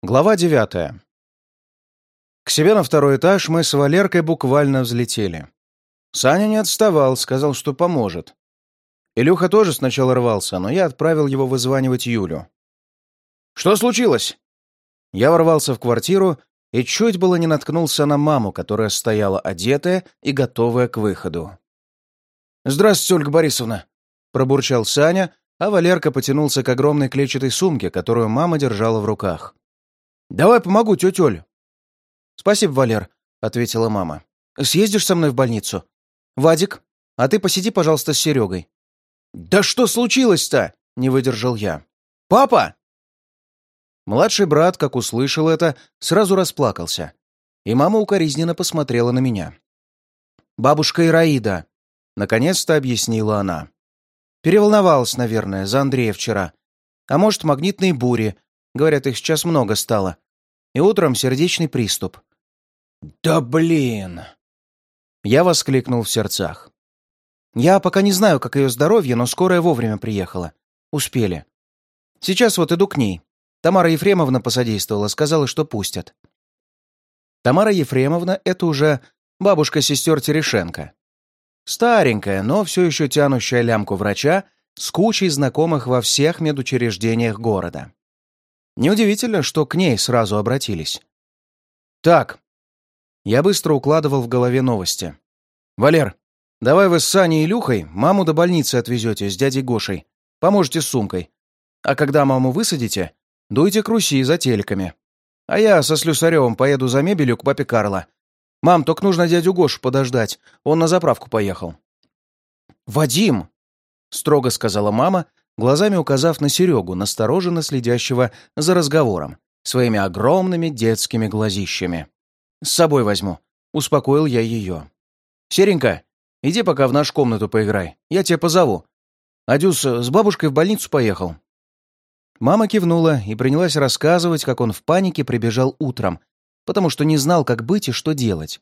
Глава девятая. К себе на второй этаж мы с Валеркой буквально взлетели. Саня не отставал, сказал, что поможет. Илюха тоже сначала рвался, но я отправил его вызванивать Юлю. «Что случилось?» Я ворвался в квартиру и чуть было не наткнулся на маму, которая стояла одетая и готовая к выходу. «Здравствуйте, Ольга Борисовна!» — пробурчал Саня, а Валерка потянулся к огромной клетчатой сумке, которую мама держала в руках. «Давай помогу, тетя Оль». «Спасибо, Валер», — ответила мама. «Съездишь со мной в больницу? Вадик, а ты посиди, пожалуйста, с Серегой». «Да что случилось-то?» — не выдержал я. «Папа!» Младший брат, как услышал это, сразу расплакался, и мама укоризненно посмотрела на меня. «Бабушка Ираида», — наконец-то объяснила она. «Переволновалась, наверное, за Андрея вчера. А может, магнитные бури, Говорят, их сейчас много стало. И утром сердечный приступ. «Да блин!» Я воскликнул в сердцах. Я пока не знаю, как ее здоровье, но скорая вовремя приехала. Успели. Сейчас вот иду к ней. Тамара Ефремовна посодействовала, сказала, что пустят. Тамара Ефремовна — это уже бабушка сестер Терешенко. Старенькая, но все еще тянущая лямку врача с кучей знакомых во всех медучреждениях города. Неудивительно, что к ней сразу обратились. «Так». Я быстро укладывал в голове новости. «Валер, давай вы с Саней и Илюхой маму до больницы отвезете с дядей Гошей. Поможете с сумкой. А когда маму высадите, дуйте к Руси за телеками. А я со Слюсаревым поеду за мебелью к папе Карла. Мам, только нужно дядю Гошу подождать. Он на заправку поехал». «Вадим!» — строго сказала мама, глазами указав на Серегу, настороженно следящего за разговором, своими огромными детскими глазищами. «С собой возьму», — успокоил я ее. «Серенька, иди пока в нашу комнату поиграй, я тебя позову. Адюс с бабушкой в больницу поехал». Мама кивнула и принялась рассказывать, как он в панике прибежал утром, потому что не знал, как быть и что делать.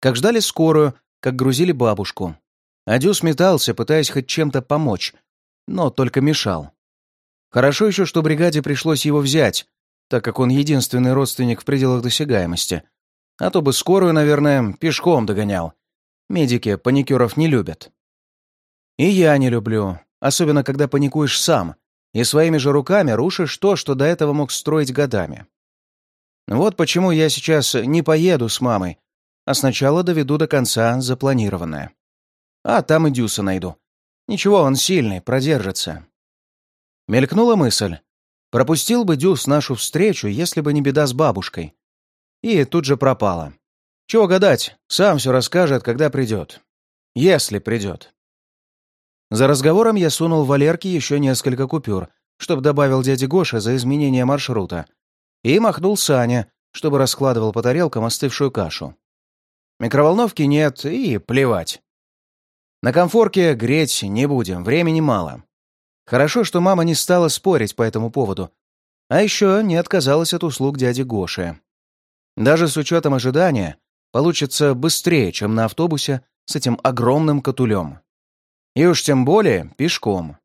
Как ждали скорую, как грузили бабушку. Адюс метался, пытаясь хоть чем-то помочь, но только мешал. Хорошо еще, что бригаде пришлось его взять, так как он единственный родственник в пределах досягаемости. А то бы скорую, наверное, пешком догонял. Медики паникеров не любят. И я не люблю, особенно когда паникуешь сам и своими же руками рушишь то, что до этого мог строить годами. Вот почему я сейчас не поеду с мамой, а сначала доведу до конца запланированное. А там и Дюса найду. Ничего, он сильный, продержится. Мелькнула мысль. Пропустил бы Дюс нашу встречу, если бы не беда с бабушкой. И тут же пропала. Чего гадать, сам все расскажет, когда придет. Если придет. За разговором я сунул Валерке еще несколько купюр, чтобы добавил дяде Гоша за изменение маршрута, и махнул Саня, чтобы раскладывал по тарелкам остывшую кашу. Микроволновки нет, и плевать. На комфорке греть не будем, времени мало. Хорошо, что мама не стала спорить по этому поводу. А еще не отказалась от услуг дяди Гоши. Даже с учетом ожидания, получится быстрее, чем на автобусе с этим огромным катулем. И уж тем более пешком.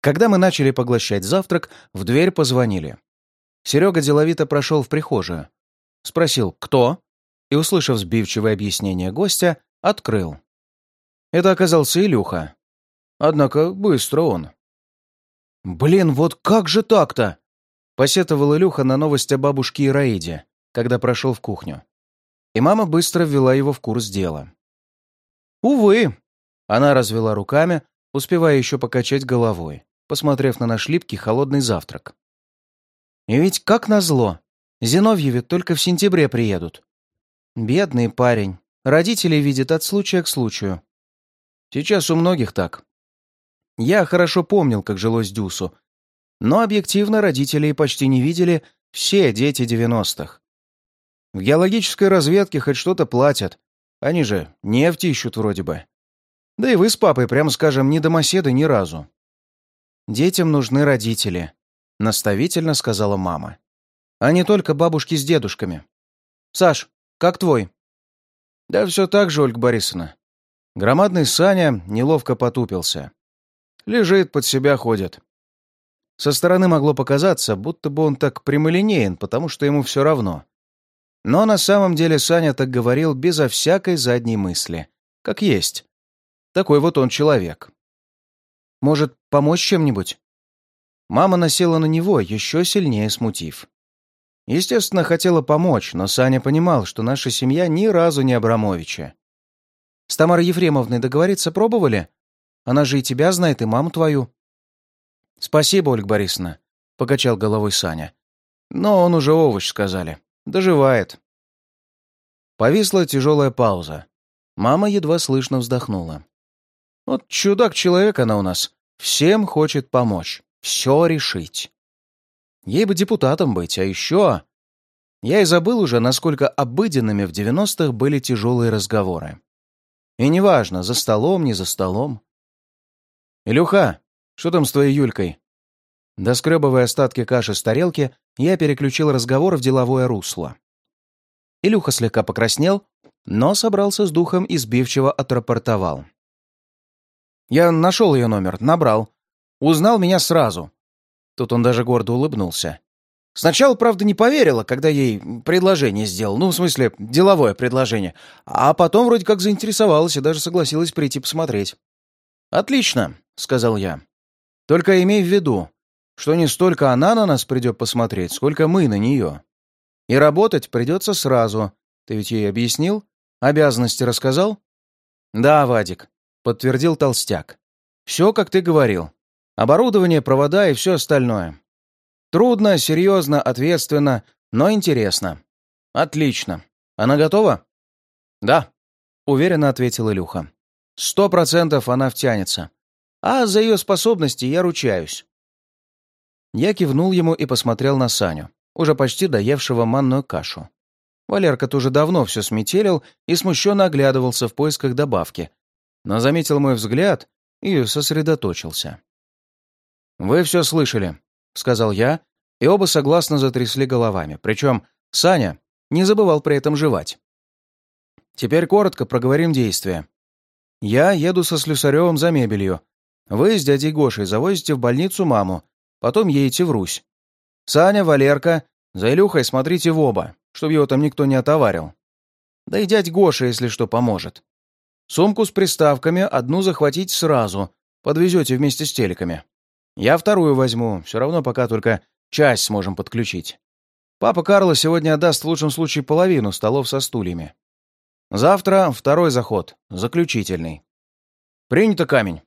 Когда мы начали поглощать завтрак, в дверь позвонили. Серега деловито прошел в прихожую. Спросил «Кто?» и, услышав сбивчивое объяснение гостя, открыл. Это оказался Илюха. Однако быстро он. «Блин, вот как же так-то?» — посетовал Илюха на новость о бабушке Ираиде, когда прошел в кухню. И мама быстро ввела его в курс дела. «Увы!» — она развела руками, успевая еще покачать головой, посмотрев на наш липкий холодный завтрак. «И ведь как назло! Зиновьеве только в сентябре приедут. Бедный парень. Родителей видит от случая к случаю. Сейчас у многих так. Я хорошо помнил, как жилось Дюсу, но объективно родителей почти не видели все дети девяностых. В геологической разведке хоть что-то платят. Они же нефть ищут вроде бы. Да и вы с папой, прямо скажем, не домоседы ни разу. «Детям нужны родители», — наставительно сказала мама. «А не только бабушки с дедушками. Саш, как твой?» «Да все так же, Ольга Борисовна. Громадный Саня неловко потупился. Лежит, под себя ходит. Со стороны могло показаться, будто бы он так прямолинеен, потому что ему все равно. Но на самом деле Саня так говорил безо всякой задней мысли. Как есть. Такой вот он человек. «Может, помочь чем-нибудь?» Мама насела на него, еще сильнее смутив. Естественно, хотела помочь, но Саня понимал, что наша семья ни разу не Абрамовича. «С Тамарой Ефремовной договориться пробовали? Она же и тебя знает, и маму твою». «Спасибо, Ольга Борисовна», — покачал головой Саня. «Но он уже овощ, сказали. Доживает». Повисла тяжелая пауза. Мама едва слышно вздохнула. «Вот чудак-человек она у нас. Всем хочет помочь, все решить. Ей бы депутатом быть, а еще... Я и забыл уже, насколько обыденными в девяностых были тяжелые разговоры. И неважно, за столом, не за столом. «Илюха, что там с твоей Юлькой?» Доскребывая остатки каши с тарелки, я переключил разговор в деловое русло. Илюха слегка покраснел, но собрался с духом и сбивчиво отрапортовал. «Я нашел ее номер, набрал. Узнал меня сразу». Тут он даже гордо улыбнулся. Сначала, правда, не поверила, когда ей предложение сделал. Ну, в смысле, деловое предложение. А потом вроде как заинтересовалась и даже согласилась прийти посмотреть. «Отлично», — сказал я. «Только имей в виду, что не столько она на нас придет посмотреть, сколько мы на нее. И работать придется сразу. Ты ведь ей объяснил? Обязанности рассказал?» «Да, Вадик», — подтвердил Толстяк. «Все, как ты говорил. Оборудование, провода и все остальное. Трудно, серьезно, ответственно, но интересно. Отлично. Она готова? Да, уверенно ответил Илюха. Сто процентов она втянется. А за ее способности я ручаюсь. Я кивнул ему и посмотрел на Саню, уже почти доевшего манную кашу. Валерка тоже давно все сметелил и смущенно оглядывался в поисках добавки, но заметил мой взгляд и сосредоточился. «Вы все слышали», — сказал я, и оба согласно затрясли головами. Причем Саня не забывал при этом жевать. Теперь коротко проговорим действия. Я еду со Слюсаревым за мебелью. Вы с дядей Гошей завозите в больницу маму, потом едете в Русь. Саня, Валерка, за Илюхой смотрите в оба, чтобы его там никто не отоварил. Да и дядь Гоша, если что, поможет. Сумку с приставками одну захватить сразу, подвезете вместе с телеками. Я вторую возьму, все равно пока только часть сможем подключить. Папа Карло сегодня отдаст в лучшем случае половину столов со стульями. Завтра второй заход, заключительный. Принято камень.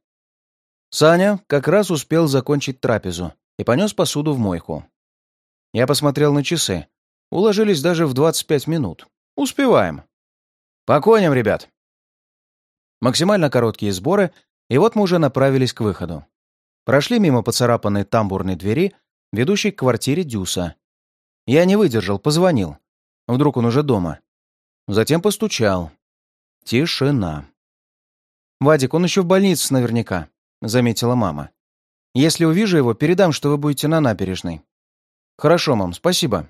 Саня как раз успел закончить трапезу и понес посуду в мойку. Я посмотрел на часы. Уложились даже в 25 минут. Успеваем. По коням, ребят. Максимально короткие сборы, и вот мы уже направились к выходу. Прошли мимо поцарапанной тамбурной двери, ведущей к квартире Дюса. Я не выдержал, позвонил. Вдруг он уже дома. Затем постучал. Тишина. «Вадик, он еще в больнице наверняка», — заметила мама. «Если увижу его, передам, что вы будете на набережной». «Хорошо, мам, спасибо».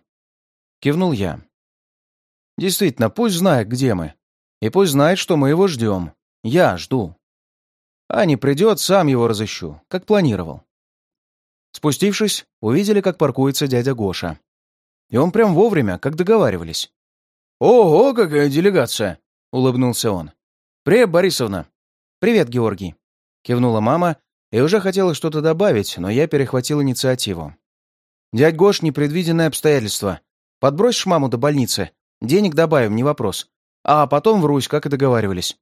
Кивнул я. «Действительно, пусть знает, где мы. И пусть знает, что мы его ждем. Я жду». А не придет, сам его разыщу, как планировал. Спустившись, увидели, как паркуется дядя Гоша. И он прям вовремя, как договаривались. «Ого, какая делегация!» — улыбнулся он. «Привет, Борисовна!» «Привет, Георгий!» — кивнула мама и уже хотела что-то добавить, но я перехватил инициативу. «Дядь Гош, непредвиденное обстоятельство. Подбросишь маму до больницы? Денег добавим, не вопрос. А потом в Русь, как и договаривались».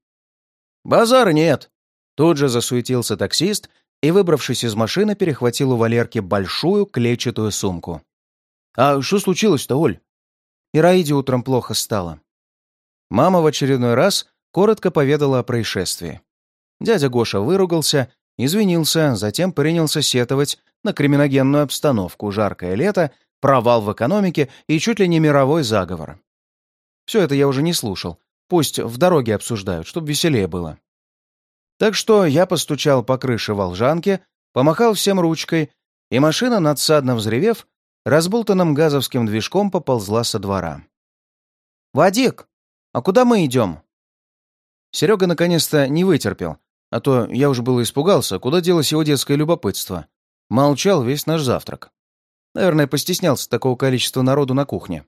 «Базара нет!» Тут же засуетился таксист и, выбравшись из машины, перехватил у Валерки большую клетчатую сумку. «А что случилось-то, Оль?» Ираиде утром плохо стало. Мама в очередной раз коротко поведала о происшествии. Дядя Гоша выругался, извинился, затем принялся сетовать на криминогенную обстановку, жаркое лето, провал в экономике и чуть ли не мировой заговор. Все это я уже не слушал. Пусть в дороге обсуждают, чтобы веселее было. Так что я постучал по крыше волжанки, помахал всем ручкой, и машина, надсадно взревев, разболтанным газовским движком поползла со двора. «Вадик, а куда мы идем?» Серега наконец-то не вытерпел, а то я уже было испугался, куда делось его детское любопытство. Молчал весь наш завтрак. Наверное, постеснялся такого количества народу на кухне.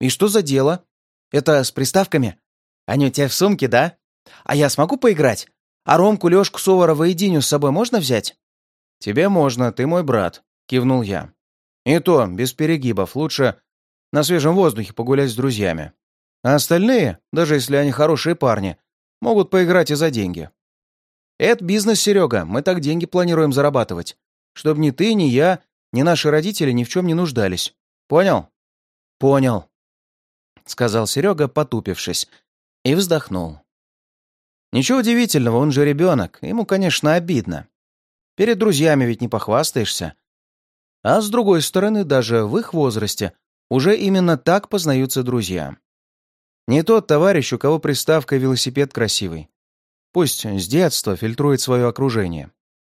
«И что за дело? Это с приставками? Они у тебя в сумке, да? А я смогу поиграть? А Ромку, Лёшку, Соворова и Диню с собой можно взять?» «Тебе можно, ты мой брат», — кивнул я. «И то, без перегибов, лучше на свежем воздухе погулять с друзьями. А остальные, даже если они хорошие парни, могут поиграть и за деньги. Это бизнес, Серега, мы так деньги планируем зарабатывать. Чтобы ни ты, ни я, ни наши родители ни в чем не нуждались. Понял? Понял, сказал Серега, потупившись, и вздохнул. Ничего удивительного, он же ребенок, ему, конечно, обидно. Перед друзьями ведь не похвастаешься. А с другой стороны, даже в их возрасте уже именно так познаются друзья. Не тот товарищ, у кого приставка «велосипед» красивый. Пусть с детства фильтрует свое окружение,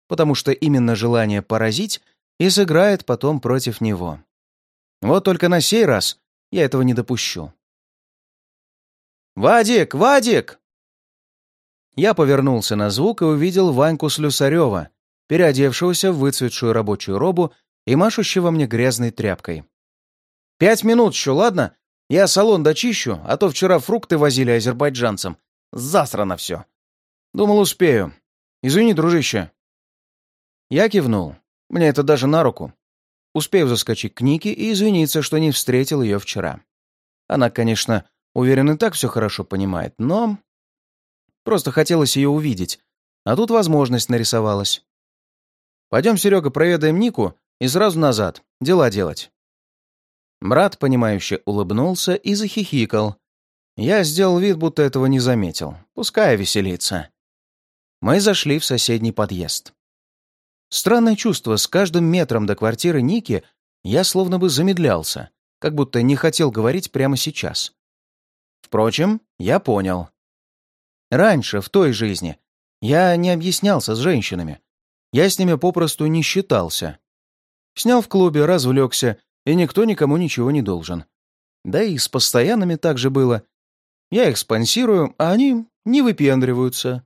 потому что именно желание поразить и сыграет потом против него. Вот только на сей раз я этого не допущу. «Вадик! Вадик!» Я повернулся на звук и увидел Ваньку Слюсарева, переодевшегося в выцветшую рабочую робу и машущего мне грязной тряпкой. «Пять минут еще, ладно? Я салон дочищу, а то вчера фрукты возили азербайджанцам. Засрано все. Думал, успею. Извини, дружище». Я кивнул. Мне это даже на руку. Успею заскочить к Нике и извиниться, что не встретил ее вчера. Она, конечно, уверен, и так все хорошо понимает, но... Просто хотелось ее увидеть, а тут возможность нарисовалась. Пойдем, Серега, проведаем Нику и сразу назад. Дела делать. Брат, понимающе улыбнулся и захихикал. Я сделал вид, будто этого не заметил. Пускай веселится. Мы зашли в соседний подъезд. Странное чувство, с каждым метром до квартиры Ники я словно бы замедлялся, как будто не хотел говорить прямо сейчас. Впрочем, я понял. Раньше, в той жизни, я не объяснялся с женщинами. Я с ними попросту не считался. Снял в клубе, развлекся, и никто никому ничего не должен. Да и с постоянными так же было. Я их спонсирую, а они не выпендриваются.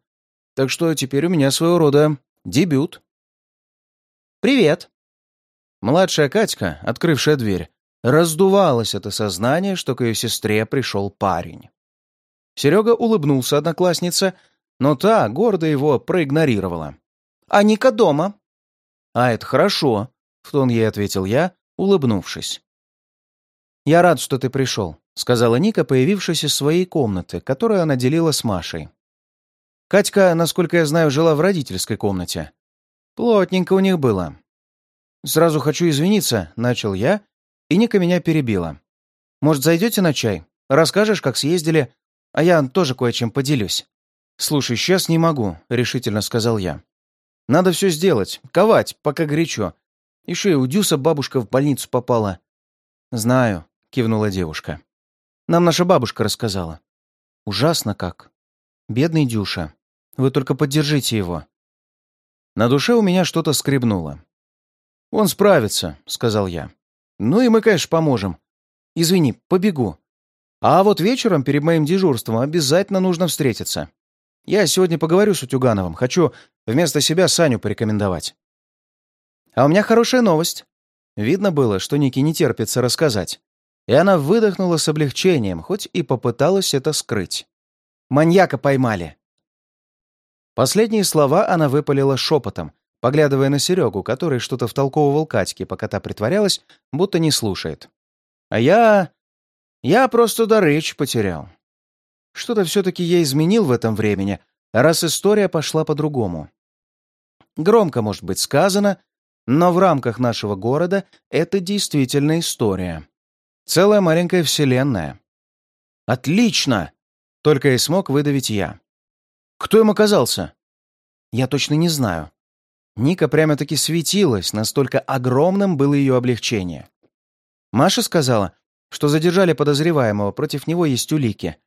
Так что теперь у меня своего рода дебют. «Привет!» Младшая Катька, открывшая дверь, раздувалась от осознания, что к ее сестре пришел парень. Серега улыбнулся однокласснице, но та гордо его проигнорировала. «А Ника дома?» «А это хорошо», — в тон ей ответил я, улыбнувшись. «Я рад, что ты пришел», — сказала Ника, появившись из своей комнаты, которую она делила с Машей. Катька, насколько я знаю, жила в родительской комнате. Плотненько у них было. «Сразу хочу извиниться», — начал я, и Ника меня перебила. «Может, зайдете на чай? Расскажешь, как съездили, а я тоже кое-чем поделюсь». «Слушай, сейчас не могу», — решительно сказал я. «Надо все сделать, ковать, пока горячо. Еще и у Дюса бабушка в больницу попала». «Знаю», — кивнула девушка. «Нам наша бабушка рассказала». «Ужасно как. Бедный Дюша. Вы только поддержите его. На душе у меня что-то скребнуло. «Он справится», — сказал я. «Ну и мы, конечно, поможем. Извини, побегу. А вот вечером перед моим дежурством обязательно нужно встретиться. Я сегодня поговорю с Утюгановым. Хочу вместо себя Саню порекомендовать». «А у меня хорошая новость». Видно было, что Нике не терпится рассказать. И она выдохнула с облегчением, хоть и попыталась это скрыть. «Маньяка поймали. Последние слова она выпалила шепотом, поглядывая на Серегу, который что-то втолковывал Катьке, пока та притворялась, будто не слушает. А я... я просто до речь потерял. Что-то все-таки я изменил в этом времени, раз история пошла по-другому. Громко, может быть, сказано, но в рамках нашего города это действительно история. Целая маленькая вселенная. «Отлично!» — только и смог выдавить я. Кто им оказался? Я точно не знаю. Ника прямо-таки светилась, настолько огромным было ее облегчение. Маша сказала, что задержали подозреваемого, против него есть улики.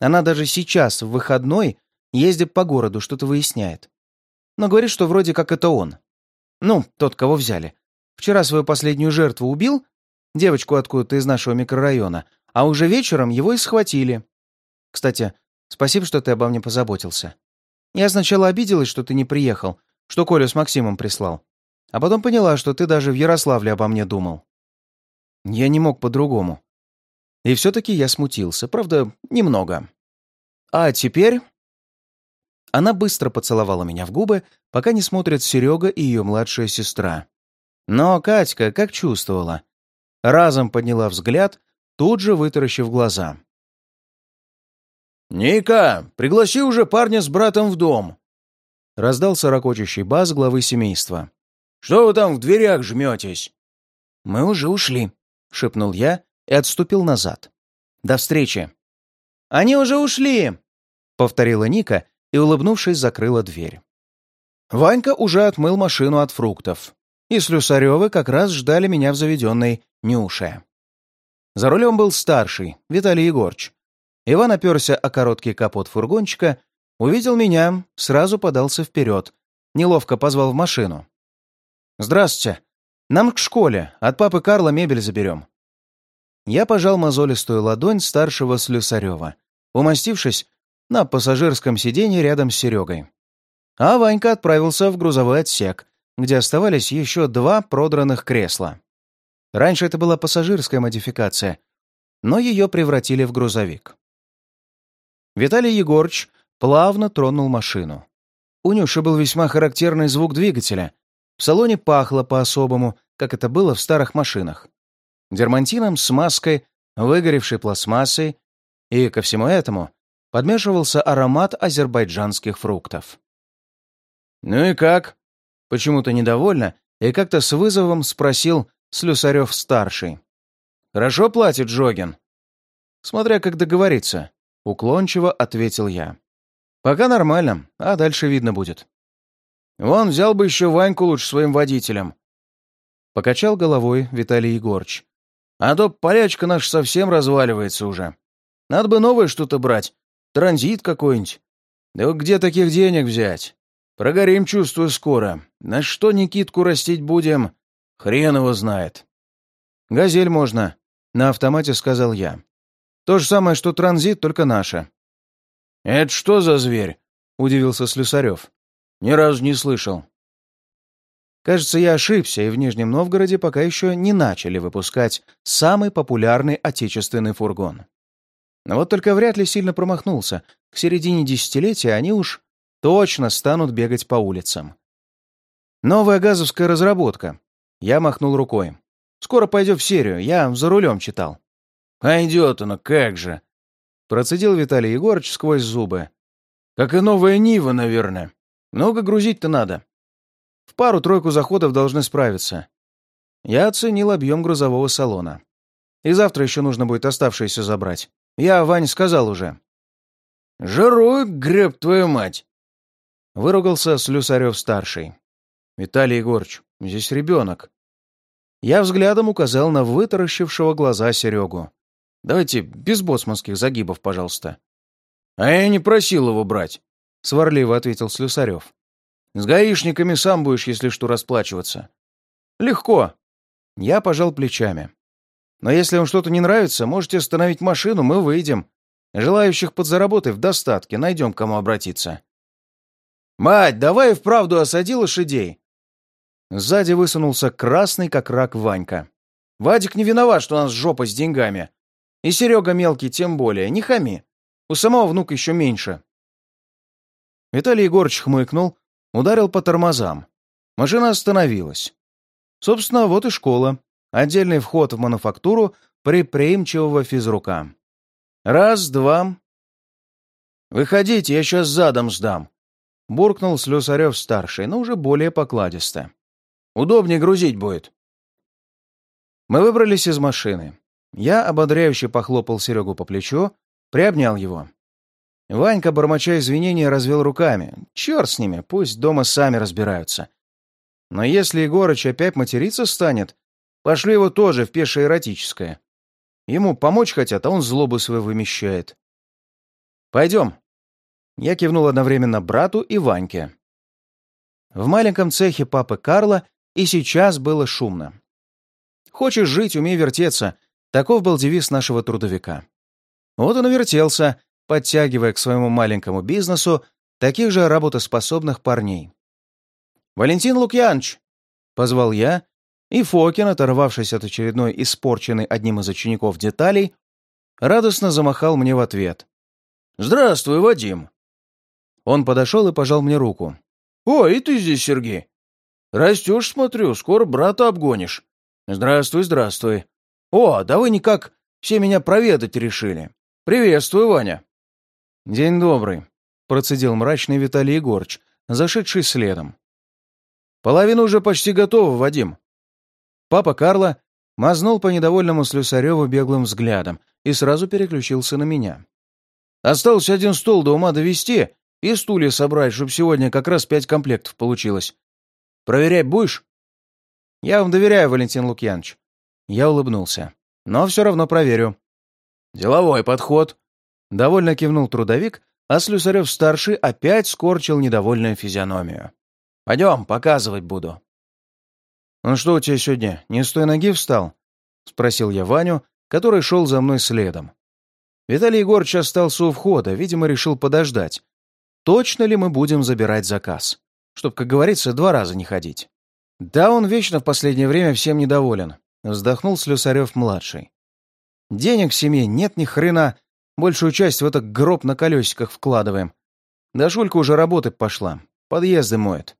Она даже сейчас, в выходной, ездит по городу, что-то выясняет. Но говорит, что вроде как это он. Ну, тот, кого взяли. Вчера свою последнюю жертву убил, девочку откуда-то из нашего микрорайона, а уже вечером его и схватили. Кстати, Спасибо, что ты обо мне позаботился. Я сначала обиделась, что ты не приехал, что Колю с Максимом прислал. А потом поняла, что ты даже в Ярославле обо мне думал. Я не мог по-другому. И все-таки я смутился, правда, немного. А теперь... Она быстро поцеловала меня в губы, пока не смотрят Серега и ее младшая сестра. Но Катька, как чувствовала, разом подняла взгляд, тут же вытаращив глаза. «Ника, пригласи уже парня с братом в дом!» Раздался ракочущий бас главы семейства. «Что вы там в дверях жметесь?» «Мы уже ушли», — шепнул я и отступил назад. «До встречи!» «Они уже ушли!» — повторила Ника и, улыбнувшись, закрыла дверь. Ванька уже отмыл машину от фруктов, и Слюсаревы как раз ждали меня в заведенной Нюше. За рулем был старший, Виталий Егорч. Иван оперся о короткий капот фургончика, увидел меня, сразу подался вперед, неловко позвал в машину. «Здравствуйте. Нам к школе. От папы Карла мебель заберем». Я пожал мозолистую ладонь старшего Слюсарева, умастившись на пассажирском сиденье рядом с Серегой. А Ванька отправился в грузовой отсек, где оставались еще два продранных кресла. Раньше это была пассажирская модификация, но ее превратили в грузовик. Виталий Егорыч плавно тронул машину. У Нюши был весьма характерный звук двигателя. В салоне пахло по-особому, как это было в старых машинах. Дермантином, смазкой, выгоревшей пластмассой, и ко всему этому подмешивался аромат азербайджанских фруктов. «Ну и как?» Почему-то недовольно и как-то с вызовом спросил Слюсарев-старший. «Хорошо платит Жогин?» «Смотря как договориться», — уклончиво ответил я. «Пока нормально, а дальше видно будет». «Вон, взял бы еще Ваньку лучше своим водителем». Покачал головой Виталий Егорыч. «А то полячка наша совсем разваливается уже. Надо бы новое что-то брать. Транзит какой-нибудь. Да вот где таких денег взять? Прогорим, чувствую, скоро. На что Никитку растить будем? Хрен его знает. «Газель можно», — на автомате сказал я. «То же самое, что транзит, только наша». «Это что за зверь?» — удивился Слюсарев. «Ни разу не слышал». Кажется, я ошибся, и в Нижнем Новгороде пока еще не начали выпускать самый популярный отечественный фургон. Но вот только вряд ли сильно промахнулся. К середине десятилетия они уж точно станут бегать по улицам. Новая газовская разработка. Я махнул рукой. Скоро пойдет в серию, я за рулем читал. «Пойдет оно, как же!» Процедил Виталий Егорович сквозь зубы. «Как и новая Нива, наверное. Много грузить-то надо. В пару-тройку заходов должны справиться. Я оценил объем грузового салона. И завтра еще нужно будет оставшееся забрать. Я Вань сказал уже». «Жирует, греб твою мать!» Выругался Слюсарев-старший. «Виталий Егорыч, здесь ребенок». Я взглядом указал на вытаращившего глаза Серегу. «Давайте без боцманских загибов, пожалуйста». «А я не просил его брать», — сварливо ответил Слюсарев. «С гаишниками сам будешь, если что, расплачиваться». «Легко». Я пожал плечами. «Но если вам что-то не нравится, можете остановить машину, мы выйдем. Желающих подзаработать в достатке, найдем, кому обратиться». «Мать, давай вправду осади лошадей!» Сзади высунулся красный, как рак, Ванька. «Вадик не виноват, что у нас жопа с деньгами. И Серега мелкий тем более, не хами. У самого внука еще меньше». Виталий Егорыч хмыкнул, ударил по тормозам. Машина остановилась. Собственно, вот и школа. Отдельный вход в мануфактуру предприимчивого физрука. Раз, два. «Выходите, я сейчас задом сдам», буркнул Слюсарев-старший, но уже более покладисто. «Удобнее грузить будет». Мы выбрались из машины. Я ободряюще похлопал Серегу по плечу, приобнял его. Ванька, бормоча извинения, развел руками. Черт с ними, пусть дома сами разбираются. Но если Егорыч опять материться станет, пошлю его тоже в пешее эротическое. Ему помочь хотят, а он злобу свою вымещает. «Пойдем», я кивнул одновременно брату и Ваньке. В маленьком цехе папы Карла и сейчас было шумно. «Хочешь жить, умей вертеться», — таков был девиз нашего трудовика. Вот он и вертелся, подтягивая к своему маленькому бизнесу таких же работоспособных парней. «Валентин Лукьянович!» — позвал я, и Фокин, оторвавшись от очередной испорченной одним из учеников деталей, радостно замахал мне в ответ. «Здравствуй, Вадим!» Он подошел и пожал мне руку. «О, и ты здесь, Сергей! Растешь, смотрю, скоро брата обгонишь. Здравствуй, здравствуй. О, да вы никак все меня проведать решили. Приветствую, Ваня!» «День добрый», — процедил мрачный Виталий Егорыч, зашедший следом. «Половина уже почти готова, Вадим». Папа Карла мазнул по недовольному Слюсареву беглым взглядом и сразу переключился на меня. «Остался один стол до ума довести и стулья собрать, чтобы сегодня как раз пять комплектов получилось. Проверять будешь?» «Я вам доверяю, Валентин Лукьянович». Я улыбнулся. «Но все равно проверю». «Деловой подход», — довольно кивнул трудовик, а Слюсарев-старший опять скорчил недовольную физиономию. «Пойдем, показывать буду». «Ну что у тебя сегодня, не с той ноги встал?» — спросил я Ваню, который шел за мной следом. Виталий Егорович остался у входа, видимо, решил подождать. Точно ли мы будем забирать заказ? Чтоб, как говорится, два раза не ходить. Да, он вечно в последнее время всем недоволен. Вздохнул Слюсарев-младший. Денег в семье нет ни хрена, большую часть в этот гроб на колесиках вкладываем. Да Шулька уже работать пошла, подъезды моет.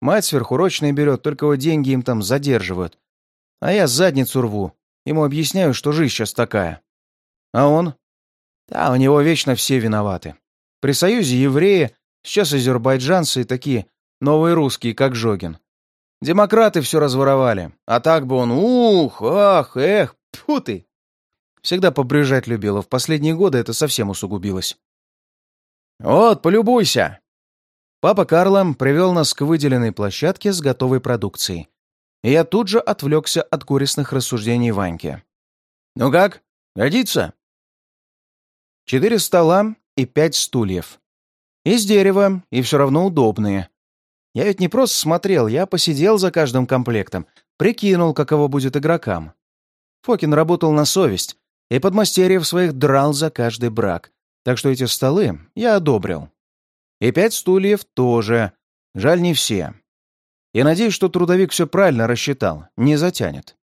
Мать сверхурочные берет, только вот деньги им там задерживают. А я задницу рву, ему объясняю, что жизнь сейчас такая. А он? Да, у него вечно все виноваты. При союзе евреи, сейчас азербайджанцы и такие новые русские, как Жогин. Демократы все разворовали, а так бы он ух, ах, эх, тьфу ты. Всегда побрежать любила, в последние годы это совсем усугубилось. «Вот, полюбуйся!» Папа Карло привел нас к выделенной площадке с готовой продукцией. И я тут же отвлекся от горестных рассуждений Ваньки. «Ну как, годится?» Четыре стола и пять стульев. Из дерева, и все равно удобные. Я ведь не просто смотрел, я посидел за каждым комплектом, прикинул, каково будет игрокам. Фокин работал на совесть, и подмастерьев своих драл за каждый брак, так что эти столы я одобрил. И пять стульев тоже, жаль не все. Я надеюсь, что трудовик все правильно рассчитал, не затянет.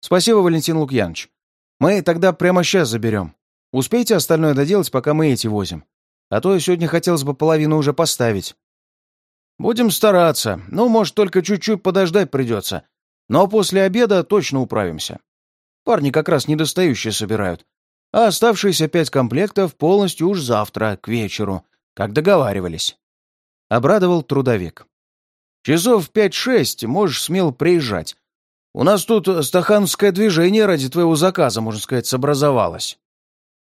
Спасибо, Валентин Лукьянович. Мы тогда прямо сейчас заберем. Успейте остальное доделать, пока мы эти возим. А то сегодня хотелось бы половину уже поставить. Будем стараться. Ну, может, только чуть-чуть подождать придется. Но после обеда точно управимся. Парни как раз недостающие собирают. А оставшиеся пять комплектов полностью уж завтра, к вечеру, как договаривались. Обрадовал трудовик. Часов пять-шесть можешь смело приезжать. У нас тут стахановское движение ради твоего заказа, можно сказать, сообразовалось.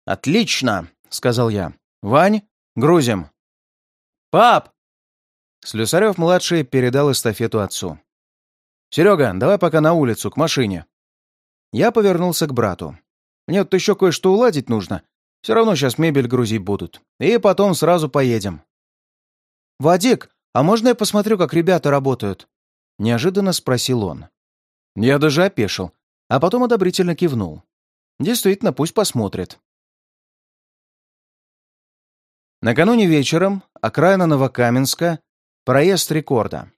Отлично, сказал я. Вань, грузим. Пап! Слюсарев-младший передал эстафету отцу. «Серега, давай пока на улицу, к машине». Я повернулся к брату. Мне тут еще кое-что уладить нужно. Все равно сейчас мебель грузить будут. И потом сразу поедем. «Вадик, а можно я посмотрю, как ребята работают?» Неожиданно спросил он. Я даже опешил, а потом одобрительно кивнул. Действительно, пусть посмотрит. Накануне вечером окраина Новокаменска, проезд рекорда.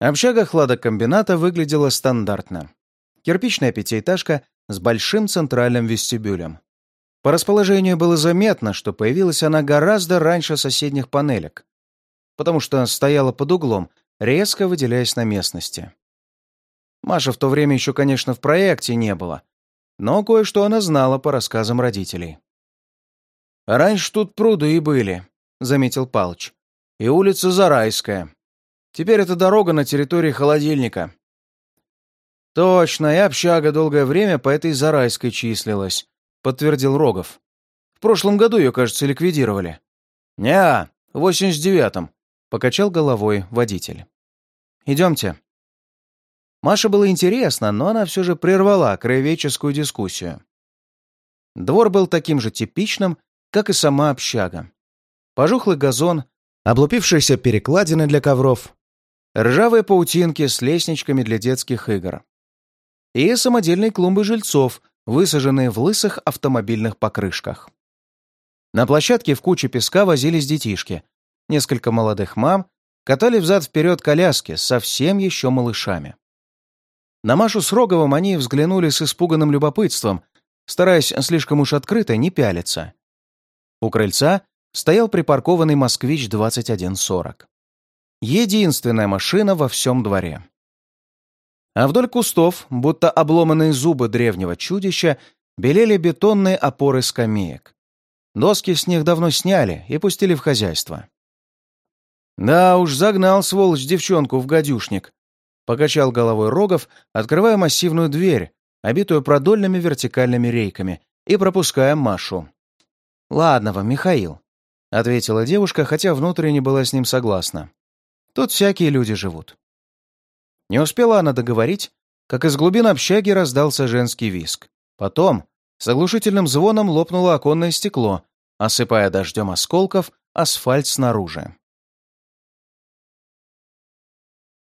Общага хладокомбината выглядела стандартно кирпичная пятиэтажка с большим центральным вестибюлем. По расположению было заметно, что появилась она гораздо раньше соседних панелек, потому что стояла под углом, резко выделяясь на местности. Маша в то время еще, конечно, в проекте не было, но кое-что она знала по рассказам родителей. «Раньше тут пруды и были», — заметил Палыч. «И улица Зарайская. Теперь это дорога на территории холодильника. «Точно, и общага долгое время по этой Зарайской числилась», — подтвердил Рогов. «В прошлом году ее, кажется, ликвидировали». «Не-а, в 89-м», — покачал головой водитель. «Идемте». Маше было интересно, но она все же прервала краеведческую дискуссию. Двор был таким же типичным, как и сама общага. Пожухлый газон, облупившиеся перекладины для ковров, ржавые паутинки с лестничками для детских игр и самодельные клумбы жильцов, высаженные в лысых автомобильных покрышках. На площадке в куче песка возились детишки. Несколько молодых мам катали взад-вперед коляски с совсем еще малышами. На Машу с Роговым они взглянули с испуганным любопытством, стараясь слишком уж открыто не пялиться. У крыльца стоял припаркованный «Москвич-2140». Единственная машина во всем дворе. А вдоль кустов, будто обломанные зубы древнего чудища, белели бетонные опоры скамеек. Доски с них давно сняли и пустили в хозяйство. «Да уж, загнал, сволочь, девчонку в гадюшник», — покачал головой Рогов, открывая массивную дверь, обитую продольными вертикальными рейками, и пропуская Машу. «Ладно вам, Михаил», — ответила девушка, хотя внутренне была с ним согласна. «Тут всякие люди живут». Не успела она договорить, как из глубин общаги раздался женский виск. Потом с оглушительным звоном лопнуло оконное стекло, осыпая дождем осколков асфальт снаружи.